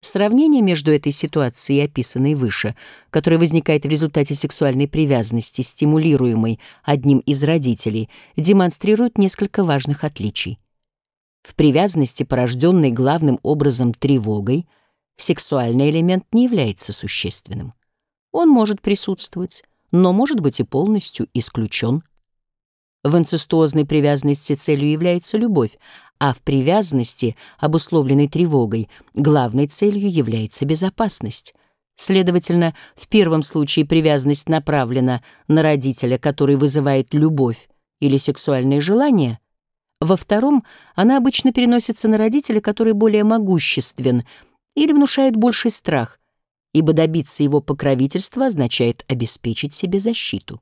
Сравнение между этой ситуацией описанной выше, которая возникает в результате сексуальной привязанности, стимулируемой одним из родителей, демонстрирует несколько важных отличий. В привязанности, порожденной главным образом тревогой, сексуальный элемент не является существенным. Он может присутствовать, но может быть и полностью исключен. В инцестуозной привязанности целью является любовь, а в привязанности, обусловленной тревогой, главной целью является безопасность. Следовательно, в первом случае привязанность направлена на родителя, который вызывает любовь или сексуальное желание. Во втором она обычно переносится на родителя, который более могуществен или внушает больший страх, ибо добиться его покровительства означает обеспечить себе защиту.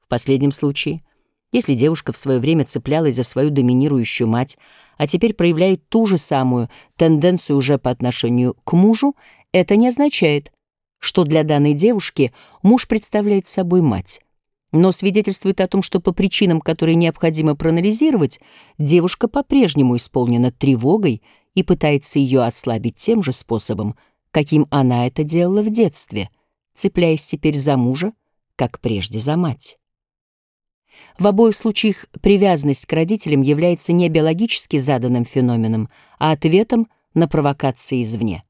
В последнем случае — если девушка в свое время цеплялась за свою доминирующую мать, а теперь проявляет ту же самую тенденцию уже по отношению к мужу, это не означает, что для данной девушки муж представляет собой мать, но свидетельствует о том, что по причинам, которые необходимо проанализировать, девушка по-прежнему исполнена тревогой и пытается ее ослабить тем же способом, каким она это делала в детстве, цепляясь теперь за мужа, как прежде за мать. В обоих случаях привязанность к родителям является не биологически заданным феноменом, а ответом на провокации извне.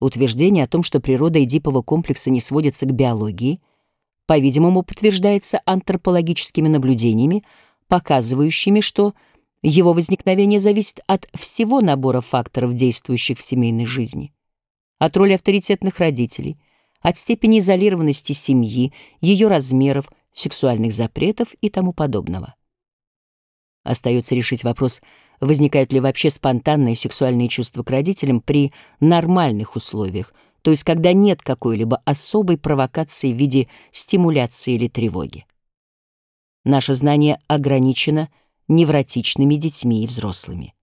Утверждение о том, что природа Эдипова комплекса не сводится к биологии, по-видимому, подтверждается антропологическими наблюдениями, показывающими, что его возникновение зависит от всего набора факторов, действующих в семейной жизни. От роли авторитетных родителей, от степени изолированности семьи, ее размеров, сексуальных запретов и тому подобного. Остается решить вопрос, возникают ли вообще спонтанные сексуальные чувства к родителям при нормальных условиях, то есть когда нет какой-либо особой провокации в виде стимуляции или тревоги. Наше знание ограничено невротичными детьми и взрослыми.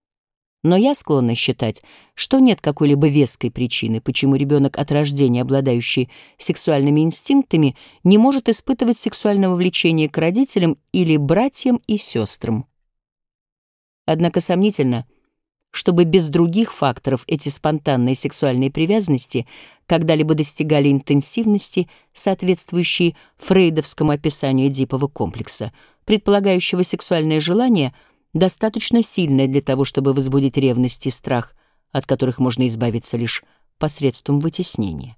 Но я склонна считать, что нет какой-либо веской причины, почему ребенок от рождения, обладающий сексуальными инстинктами, не может испытывать сексуального влечения к родителям или братьям и сестрам. Однако сомнительно, чтобы без других факторов эти спонтанные сексуальные привязанности когда-либо достигали интенсивности, соответствующей фрейдовскому описанию Эдипова комплекса, предполагающего сексуальное желание — достаточно сильная для того, чтобы возбудить ревность и страх, от которых можно избавиться лишь посредством вытеснения.